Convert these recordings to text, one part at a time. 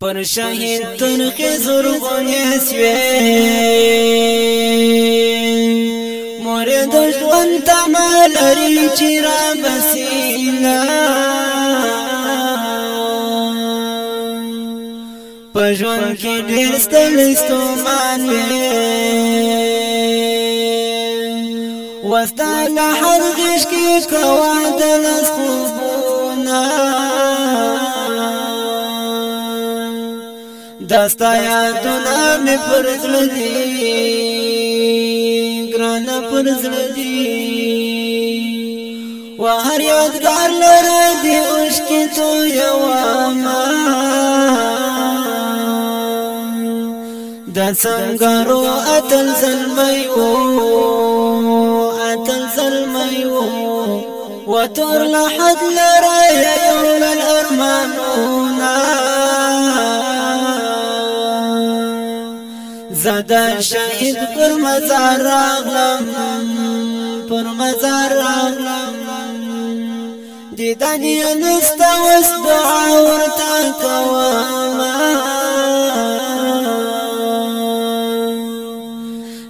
پر شهید تنقې زرغونې سوې مور د ژوند تمه لري چې را بسینا په ژوند کې ډېر ستړی ستومان وې وستا له هر غش کې کوه د لس خوبونه داستا یادونه مې پر زړه دي ګران پر زړه دي و هر یادګار لره دی اوس کې تو یو ما د اتل زلمي و اتل زلمي و وتر لحد لره ساده شهید پر مزار راغلم پر مزار راغلم دیدن یې نستا وس دعا ورته کوم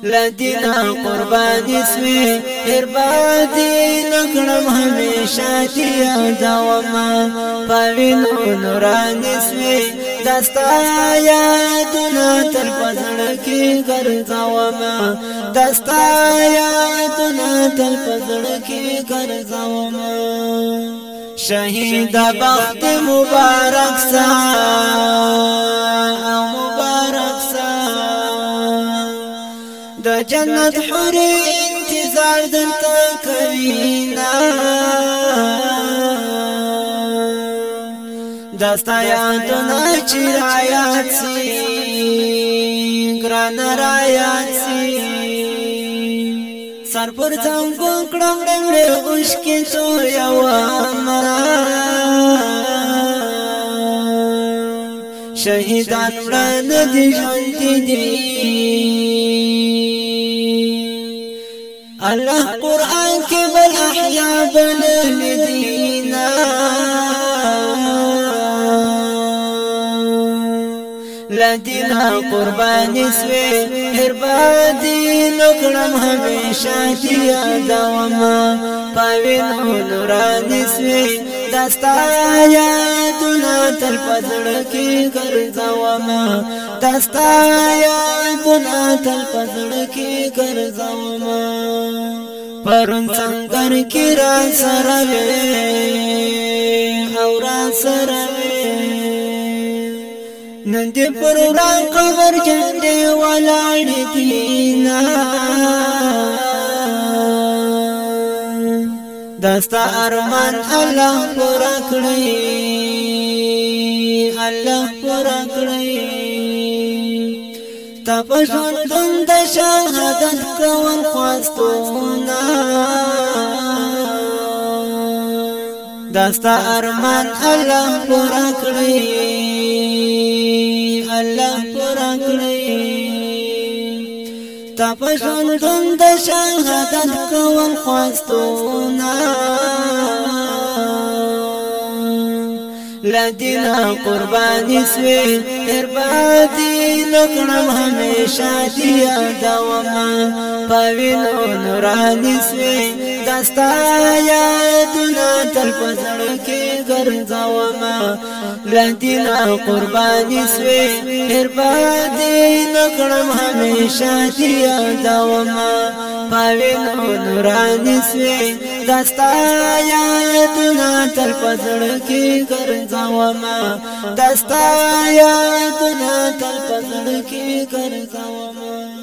لدینا قربان اسوی اربادی نکړم همیشه دې یادوم پاوینو نوران اسوی دستا یادونه تل پزړ کې ګرځاوم دستا یادونه تل پزړ کې ګرځاوم شهید بخت مبارک سا مبارک سا د جنت حور انتظار دلته کوي نه دستا یادونه چې را یاد سي ګران را یاد سي سر پر څنګه کړم ډنګړې اوش کې تو یو شهیدان وړاندې دي ژوند دي الله قرآن کې بل احیا بل مدینه لدینا قربانی سوی هر با دین اکرم همیشا کیا دواما پاوین نورانی سوی دستا آیاتنا تل پزڑ کی گرزواما دستا آیاتنا تل پزڑ کی گرزواما پرون سنگر کی را سروی خورا سروی نن دې پر وران قبر جندې ولاړ دي نا دستا ارمان الله پورا کړی الله پورا کړی تپسون د شهادت کول خواستونه دستا ارمان الله پورا کړی الله قران کړی تا په ژوند د شهادت کول خواستونه لدینا قربانی سوی اربادی نکړم همیشه دی دوما پوینو نورانی سوی دستا یادونه تل پزړ کې ګرځوما لدینا قربانی سوی هر باندې نکړم همیشه دی دوما پوینو نورانی سوی دستا یادونه تل پزړ کې ګرځوما دستا یادونه تل زړه کې کار کوم